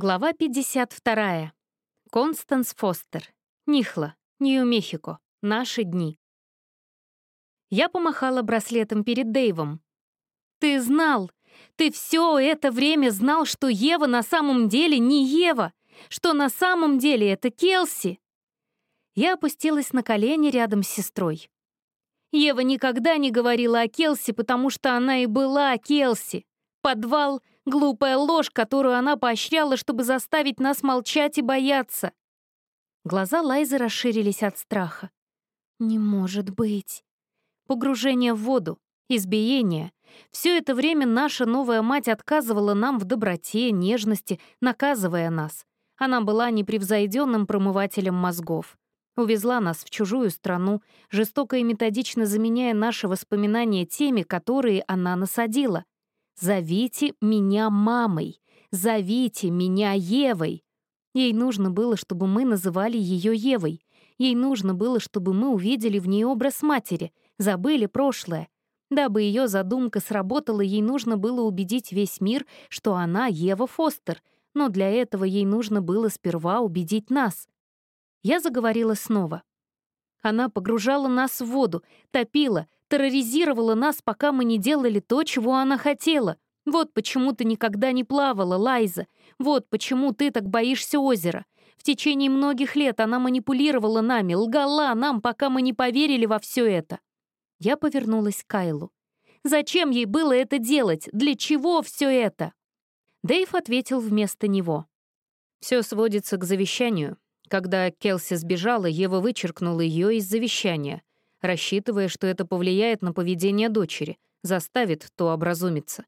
Глава 52. Констанс Фостер. Нихла, Нью-Мехико. Наши дни. Я помахала браслетом перед Дэйвом. «Ты знал! Ты все это время знал, что Ева на самом деле не Ева! Что на самом деле это Келси!» Я опустилась на колени рядом с сестрой. Ева никогда не говорила о Келси, потому что она и была Келси. Подвал — глупая ложь, которую она поощряла, чтобы заставить нас молчать и бояться. Глаза Лайзы расширились от страха. «Не может быть!» Погружение в воду, избиение. Все это время наша новая мать отказывала нам в доброте, нежности, наказывая нас. Она была непревзойденным промывателем мозгов. Увезла нас в чужую страну, жестоко и методично заменяя наши воспоминания теми, которые она насадила — «Зовите меня мамой! Зовите меня Евой!» Ей нужно было, чтобы мы называли ее Евой. Ей нужно было, чтобы мы увидели в ней образ матери, забыли прошлое. Дабы ее задумка сработала, ей нужно было убедить весь мир, что она Ева Фостер, но для этого ей нужно было сперва убедить нас. Я заговорила снова. Она погружала нас в воду, топила, терроризировала нас, пока мы не делали то, чего она хотела. Вот почему ты никогда не плавала, Лайза. Вот почему ты так боишься озера. В течение многих лет она манипулировала нами, лгала нам, пока мы не поверили во все это. Я повернулась к Кайлу. Зачем ей было это делать? Для чего все это? Дэйв ответил вместо него. Все сводится к завещанию. Когда Келси сбежала, Ева вычеркнула ее из завещания рассчитывая, что это повлияет на поведение дочери, заставит то образумиться.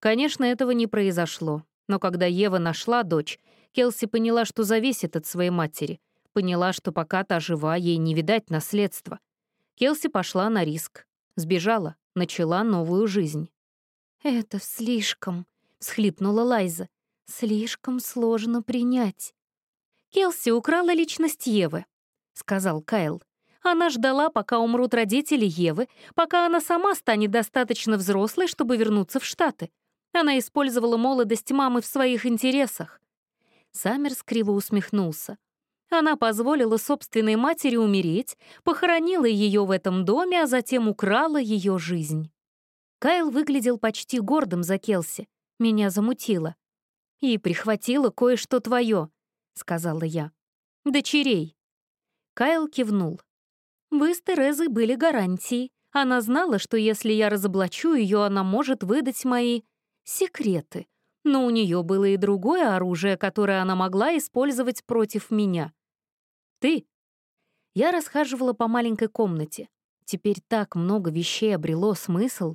Конечно, этого не произошло, но когда Ева нашла дочь, Келси поняла, что зависит от своей матери, поняла, что пока та жива, ей не видать наследства. Келси пошла на риск, сбежала, начала новую жизнь. «Это слишком», — всхлипнула Лайза. «Слишком сложно принять». «Келси украла личность Евы», — сказал Кайл. Она ждала, пока умрут родители Евы, пока она сама станет достаточно взрослой, чтобы вернуться в Штаты. Она использовала молодость мамы в своих интересах. Саммерс криво усмехнулся. Она позволила собственной матери умереть, похоронила ее в этом доме, а затем украла ее жизнь. Кайл выглядел почти гордым за Келси. Меня замутило. «И прихватила кое-что твое», — сказала я. «Дочерей». Кайл кивнул. Вы с Терезой были гарантией. Она знала, что если я разоблачу ее, она может выдать мои секреты. Но у нее было и другое оружие, которое она могла использовать против меня. Ты. Я расхаживала по маленькой комнате. Теперь так много вещей обрело смысл.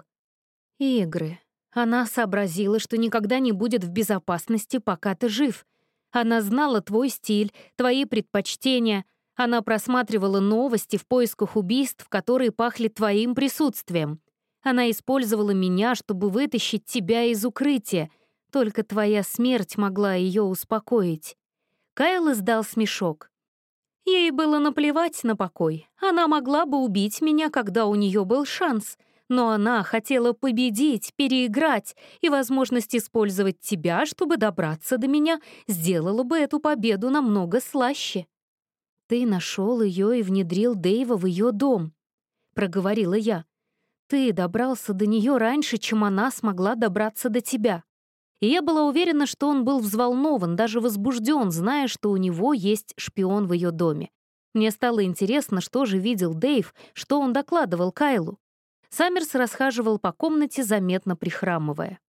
Игры. Она сообразила, что никогда не будет в безопасности, пока ты жив. Она знала твой стиль, твои предпочтения, она просматривала новости в поисках убийств, которые пахли твоим присутствием. Она использовала меня, чтобы вытащить тебя из укрытия. Только твоя смерть могла ее успокоить. Кайл издал смешок. Ей было наплевать на покой. Она могла бы убить меня, когда у нее был шанс. Но она хотела победить, переиграть, и возможность использовать тебя, чтобы добраться до меня, сделала бы эту победу намного слаще. «Ты нашел ее и внедрил Дэйва в ее дом», — проговорила я. «Ты добрался до нее раньше, чем она смогла добраться до тебя». И я была уверена, что он был взволнован, даже возбужден, зная, что у него есть шпион в ее доме. Мне стало интересно, что же видел Дэйв, что он докладывал Кайлу. Саммерс расхаживал по комнате, заметно прихрамывая.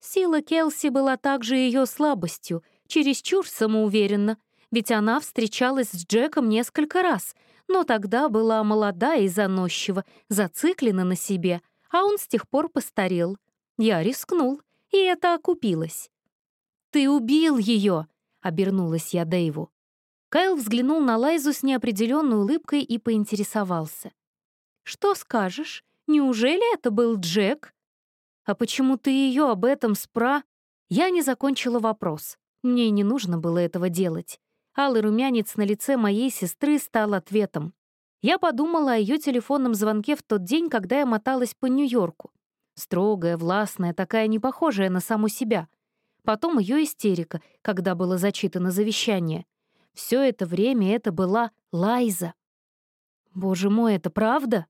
Сила Келси была также ее слабостью, чересчур самоуверенно — ведь она встречалась с Джеком несколько раз, но тогда была молода и заносчива, зациклена на себе, а он с тех пор постарел. Я рискнул, и это окупилось. «Ты убил ее!» — обернулась я Дэйву. Кайл взглянул на Лайзу с неопределенной улыбкой и поинтересовался. «Что скажешь? Неужели это был Джек?» «А почему ты ее об этом спра...» Я не закончила вопрос. Мне не нужно было этого делать. Алый румянец на лице моей сестры стал ответом. Я подумала о ее телефонном звонке в тот день, когда я моталась по Нью-Йорку. Строгая, властная, такая непохожая на саму себя. потом ее истерика, когда было зачитано завещание. Все это время это была Лайза. Боже мой, это правда?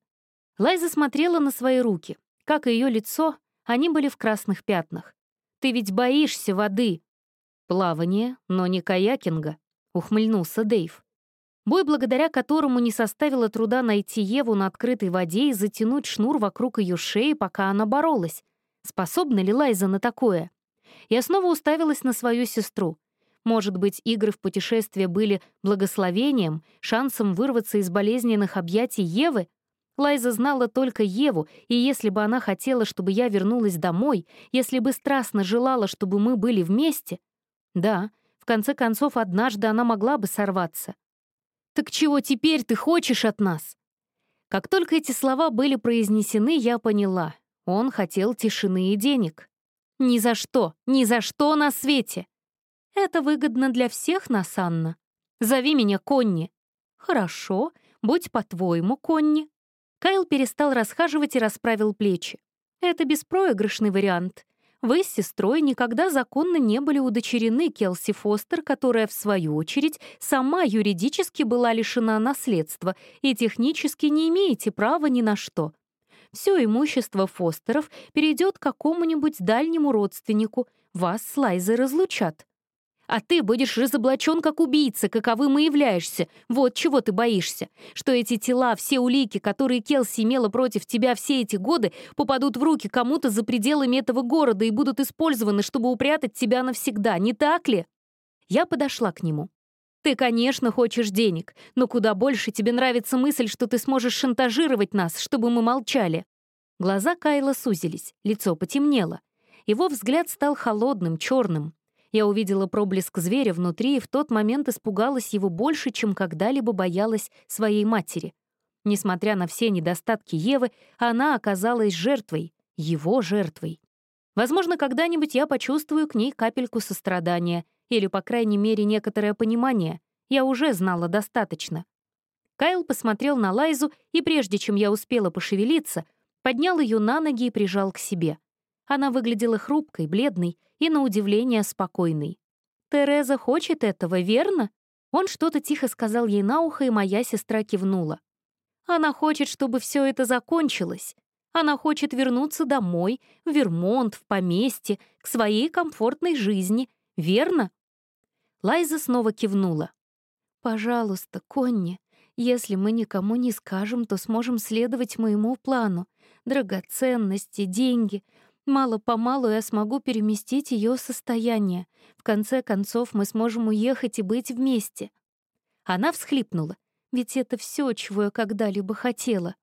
Лайза смотрела на свои руки. Как и ее лицо, они были в красных пятнах. «Ты ведь боишься воды!» «Плавание, но не каякинга», — ухмыльнулся Дэйв. Бой, благодаря которому не составило труда найти Еву на открытой воде и затянуть шнур вокруг ее шеи, пока она боролась. Способна ли Лайза на такое? Я снова уставилась на свою сестру. Может быть, игры в путешествие были благословением, шансом вырваться из болезненных объятий Евы? Лайза знала только Еву, и если бы она хотела, чтобы я вернулась домой, если бы страстно желала, чтобы мы были вместе... Да, в конце концов, однажды она могла бы сорваться. «Так чего теперь ты хочешь от нас?» Как только эти слова были произнесены, я поняла. Он хотел тишины и денег. Ни за что, ни за что на свете. Это выгодно для всех нас, Анна. Зови меня Конни. Хорошо, будь по-твоему, Конни. Кайл перестал расхаживать и расправил плечи. Это беспроигрышный вариант. Вы с сестрой никогда законно не были удочерены Келси Фостер, которая, в свою очередь, сама юридически была лишена наследства и технически не имеете права ни на что. Все имущество Фостеров перейдет к какому-нибудь дальнему родственнику, вас с Лайзой разлучат. А ты будешь разоблачен как убийца, каковым и являешься. Вот чего ты боишься. Что эти тела, все улики, которые Келси имела против тебя все эти годы, попадут в руки кому-то за пределами этого города и будут использованы, чтобы упрятать тебя навсегда, не так ли? Я подошла к нему. Ты, конечно, хочешь денег, но куда больше тебе нравится мысль, что ты сможешь шантажировать нас, чтобы мы молчали. Глаза Кайла сузились, лицо потемнело. Его взгляд стал холодным, черным. Я увидела проблеск зверя внутри и в тот момент испугалась его больше, чем когда-либо боялась своей матери. Несмотря на все недостатки Евы, она оказалась жертвой, его жертвой. Возможно, когда-нибудь я почувствую к ней капельку сострадания или, по крайней мере, некоторое понимание. Я уже знала достаточно. Кайл посмотрел на Лайзу, и прежде чем я успела пошевелиться, поднял ее на ноги и прижал к себе. Она выглядела хрупкой, бледной и, на удивление, спокойной. «Тереза хочет этого, верно?» Он что-то тихо сказал ей на ухо, и моя сестра кивнула. «Она хочет, чтобы все это закончилось. Она хочет вернуться домой, в Вермонт, в поместье, к своей комфортной жизни, верно?» Лайза снова кивнула. «Пожалуйста, Конни, если мы никому не скажем, то сможем следовать моему плану. Драгоценности, деньги, Мало-помалу я смогу переместить ее состояние. В конце концов, мы сможем уехать и быть вместе. Она всхлипнула. Ведь это все, чего я когда-либо хотела.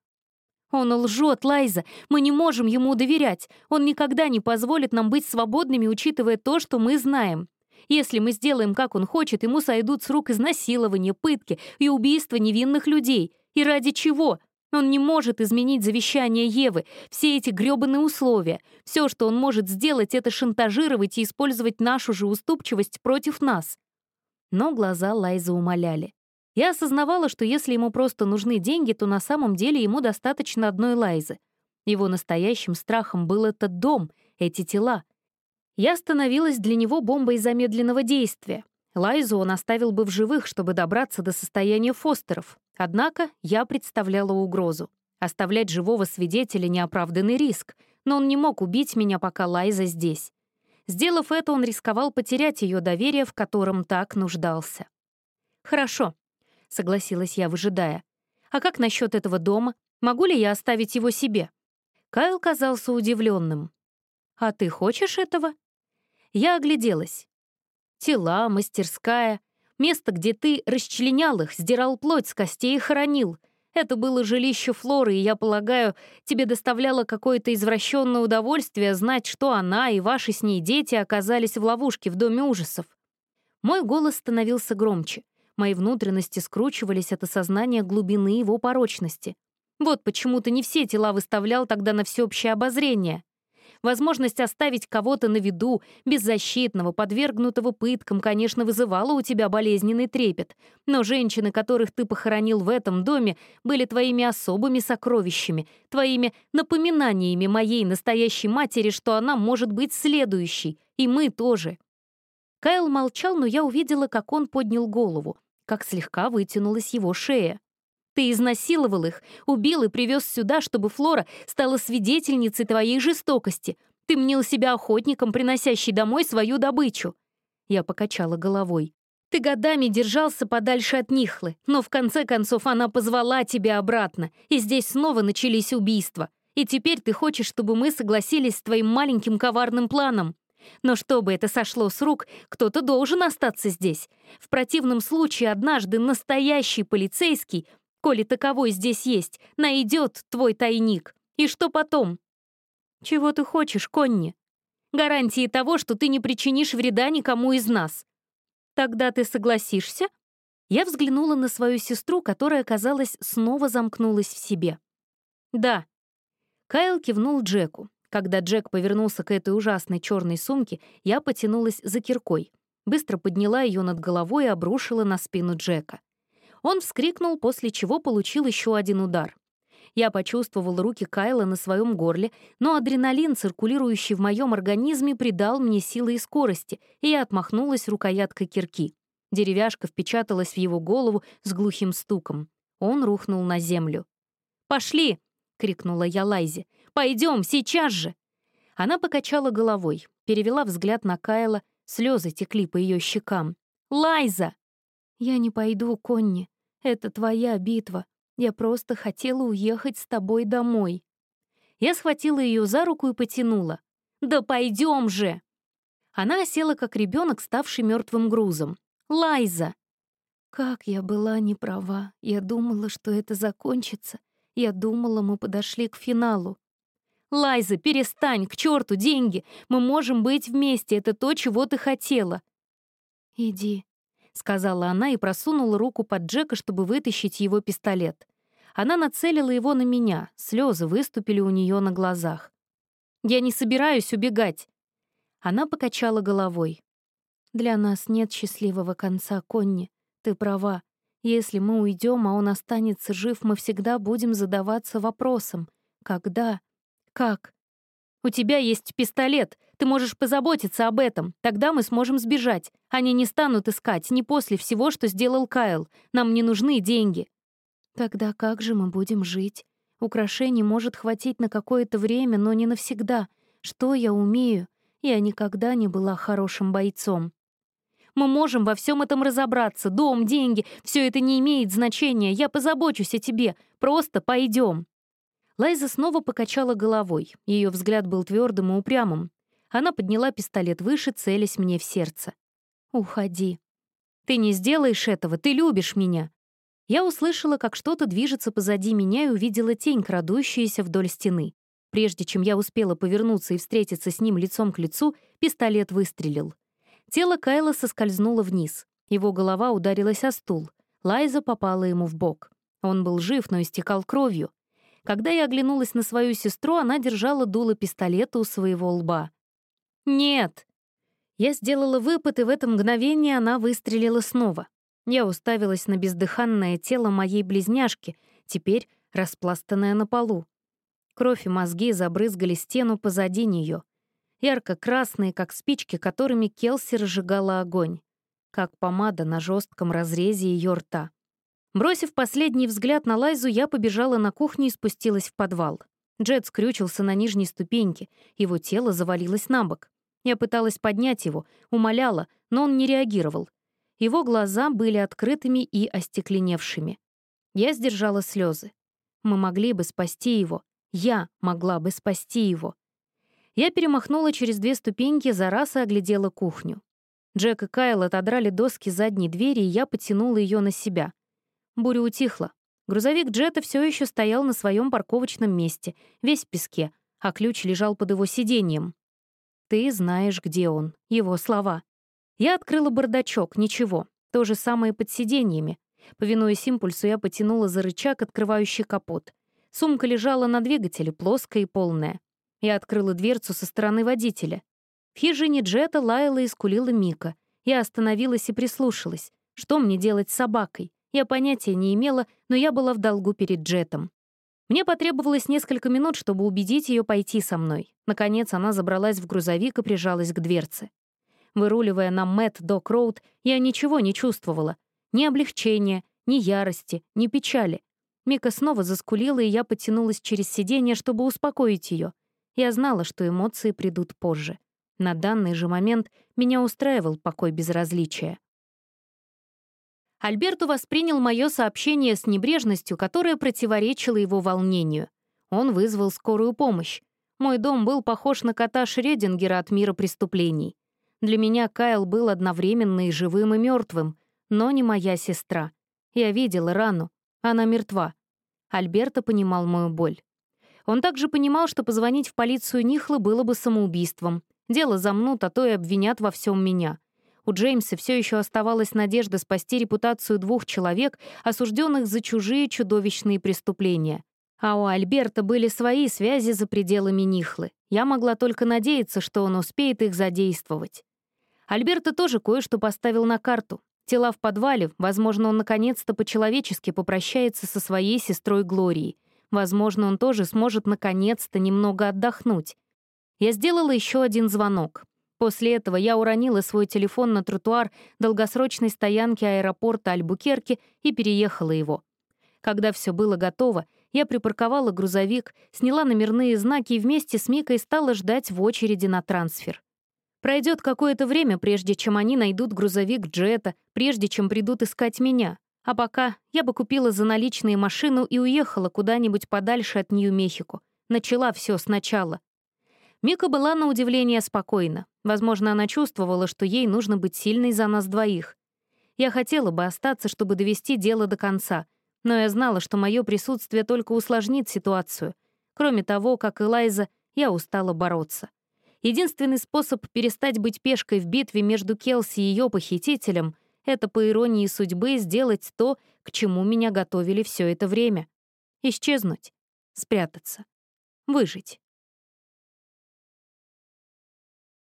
Он лжет, Лайза. Мы не можем ему доверять. Он никогда не позволит нам быть свободными, учитывая то, что мы знаем. Если мы сделаем, как он хочет, ему сойдут с рук изнасилования, пытки и убийства невинных людей. И ради чего? Он не может изменить завещание Евы, все эти грёбаные условия. Все, что он может сделать, это шантажировать и использовать нашу же уступчивость против нас. Но глаза Лайзы умоляли. Я осознавала, что если ему просто нужны деньги, то на самом деле ему достаточно одной Лайзы. Его настоящим страхом был этот дом, эти тела. Я становилась для него бомбой замедленного действия. Лайзу он оставил бы в живых, чтобы добраться до состояния Фостеров. Однако я представляла угрозу. Оставлять живого свидетеля — неоправданный риск, но он не мог убить меня, пока Лайза здесь. Сделав это, он рисковал потерять ее доверие, в котором так нуждался. «Хорошо», — согласилась я, выжидая. «А как насчет этого дома? Могу ли я оставить его себе?» Кайл казался удивленным. «А ты хочешь этого?» Я огляделась. Тела, мастерская, место, где ты расчленял их, сдирал плоть с костей и хоронил. Это было жилище Флоры, и, я полагаю, тебе доставляло какое-то извращенное удовольствие знать, что она и ваши с ней дети оказались в ловушке в Доме ужасов. Мой голос становился громче. Мои внутренности скручивались от осознания глубины его порочности. Вот почему ты не все тела выставлял тогда на всеобщее обозрение. Возможность оставить кого-то на виду, беззащитного, подвергнутого пыткам, конечно, вызывала у тебя болезненный трепет. Но женщины, которых ты похоронил в этом доме, были твоими особыми сокровищами, твоими напоминаниями моей настоящей матери, что она может быть следующей. И мы тоже. Кайл молчал, но я увидела, как он поднял голову, как слегка вытянулась его шея. Ты изнасиловал их, убил и привез сюда, чтобы Флора стала свидетельницей твоей жестокости. Ты мнил себя охотником, приносящий домой свою добычу. Я покачала головой. Ты годами держался подальше от Нихлы, но в конце концов она позвала тебя обратно, и здесь снова начались убийства. И теперь ты хочешь, чтобы мы согласились с твоим маленьким коварным планом. Но чтобы это сошло с рук, кто-то должен остаться здесь. В противном случае однажды настоящий полицейский, коли таковой здесь есть, найдет твой тайник. И что потом? Чего ты хочешь, Конни? Гарантии того, что ты не причинишь вреда никому из нас. Тогда ты согласишься? Я взглянула на свою сестру, которая, казалось, снова замкнулась в себе. «Да». Кайл кивнул Джеку. Когда Джек повернулся к этой ужасной черной сумке, я потянулась за киркой. Быстро подняла ее над головой и обрушила на спину Джека. Он вскрикнул, после чего получил еще один удар. Я почувствовала руки Кайла на своем горле, но адреналин, циркулирующий в моем организме, придал мне силы и скорости, и я отмахнулась рукояткой кирки. Деревяшка впечаталась в его голову с глухим стуком. Он рухнул на землю. «Пошли!» — крикнула я Лайзе. Пойдем, сейчас же!» Она покачала головой, перевела взгляд на Кайла, слезы текли по ее щекам. «Лайза!» «Я не пойду, Конни. Это твоя битва. Я просто хотела уехать с тобой домой». Я схватила ее за руку и потянула. «Да пойдем же!» Она села, как ребенок, ставший мертвым грузом. «Лайза!» Как я была не права. Я думала, что это закончится. Я думала, мы подошли к финалу. «Лайза, перестань, к черту деньги! Мы можем быть вместе, это то, чего ты хотела!» «Иди», — сказала она и просунула руку под Джека, чтобы вытащить его пистолет. Она нацелила его на меня, слезы выступили у нее на глазах. «Я не собираюсь убегать!» Она покачала головой. «Для нас нет счастливого конца, Конни. Ты права. Если мы уйдем, а он останется жив, мы всегда будем задаваться вопросом. Когда? «Как?» «У тебя есть пистолет. Ты можешь позаботиться об этом. Тогда мы сможем сбежать. Они не станут искать, не после всего, что сделал Кайл. Нам не нужны деньги». «Тогда как же мы будем жить? Украшений может хватить на какое-то время, но не навсегда. Что я умею? Я никогда не была хорошим бойцом». Мы можем во всем этом разобраться. Дом, деньги — все это не имеет значения. Я позабочусь о тебе. Просто пойдем. Лайза снова покачала головой. Ее взгляд был твердым и упрямым. Она подняла пистолет выше, целясь мне в сердце. «Уходи. Ты не сделаешь этого, ты любишь меня». Я услышала, как что-то движется позади меня и увидела тень, крадущуюся вдоль стены. Прежде чем я успела повернуться и встретиться с ним лицом к лицу, пистолет выстрелил. Тело Кайла соскользнуло вниз. Его голова ударилась о стул. Лайза попала ему в бок. Он был жив, но истекал кровью. Когда я оглянулась на свою сестру, она держала дуло пистолета у своего лба. «Нет!» Я сделала выпад, и в это мгновение она выстрелила снова. Я уставилась на бездыханное тело моей близняшки, теперь распластанное на полу. Кровь и мозги забрызгали стену позади нее. Ярко-красные, как спички, которыми Келси разжигала огонь. Как помада на жестком разрезе ее рта. Бросив последний взгляд на Лайзу, я побежала на кухню и спустилась в подвал. Джет скрючился на нижней ступеньке, его тело завалилось на бок. Я пыталась поднять его, умоляла, но он не реагировал. Его глаза были открытыми и остекленевшими. Я сдержала слезы. Мы могли бы спасти его. Я могла бы спасти его. Я перемахнула через две ступеньки за раз и оглядела кухню. Джек и Кайл отодрали доски задней двери, и я потянула ее на себя. Буря утихла. Грузовик Джета все еще стоял на своем парковочном месте, весь в песке, а ключ лежал под его сиденьем. «Ты знаешь, где он». Его слова. Я открыла бардачок, ничего. То же самое под сиденьями. Повинуясь импульсу, я потянула за рычаг, открывающий капот. Сумка лежала на двигателе, плоская и полная. Я открыла дверцу со стороны водителя. В хижине Джета лаяла и скулила Мика. Я остановилась и прислушалась. Что мне делать с собакой? Я понятия не имела, но я была в долгу перед Джетом. Мне потребовалось несколько минут, чтобы убедить ее пойти со мной. Наконец она забралась в грузовик и прижалась к дверце. Выруливая на Мэтт Док Роуд, я ничего не чувствовала. Ни облегчения, ни ярости, ни печали. Мика снова заскулила, и я потянулась через сиденье, чтобы успокоить ее. Я знала, что эмоции придут позже. На данный же момент меня устраивал покой безразличия. Альберту воспринял мое сообщение с небрежностью, которая противоречила его волнению. Он вызвал скорую помощь. Мой дом был похож на кота Шредингера от мира преступлений. Для меня Кайл был одновременно и живым, и мертвым, но не моя сестра. Я видела рану. Она мертва. Альберто понимал мою боль. Он также понимал, что позвонить в полицию Нихлы было бы самоубийством. Дело замнут, а то и обвинят во всем меня. У Джеймса все еще оставалась надежда спасти репутацию двух человек, осужденных за чужие чудовищные преступления. А у Альберта были свои связи за пределами Нихлы. Я могла только надеяться, что он успеет их задействовать. Альберта тоже кое-что поставил на карту. Тела в подвале, возможно, он наконец-то по-человечески попрощается со своей сестрой Глорией. Возможно, он тоже сможет наконец-то немного отдохнуть. Я сделала еще один звонок. После этого я уронила свой телефон на тротуар долгосрочной стоянки аэропорта Альбукерки и переехала его. Когда все было готово, я припарковала грузовик, сняла номерные знаки и вместе с Микой стала ждать в очереди на трансфер. Пройдет какое-то время, прежде чем они найдут грузовик Джета, прежде чем придут искать меня. А пока я бы купила за наличные машину и уехала куда-нибудь подальше от Нью-Мехико. Начала все сначала. Мика была на удивление спокойна. Возможно, она чувствовала, что ей нужно быть сильной за нас двоих. Я хотела бы остаться, чтобы довести дело до конца, но я знала, что мое присутствие только усложнит ситуацию. Кроме того, как и Лайза, я устала бороться. Единственный способ перестать быть пешкой в битве между Келси и ее похитителем — это, по иронии судьбы, сделать то, к чему меня готовили все это время. Исчезнуть, спрятаться, выжить.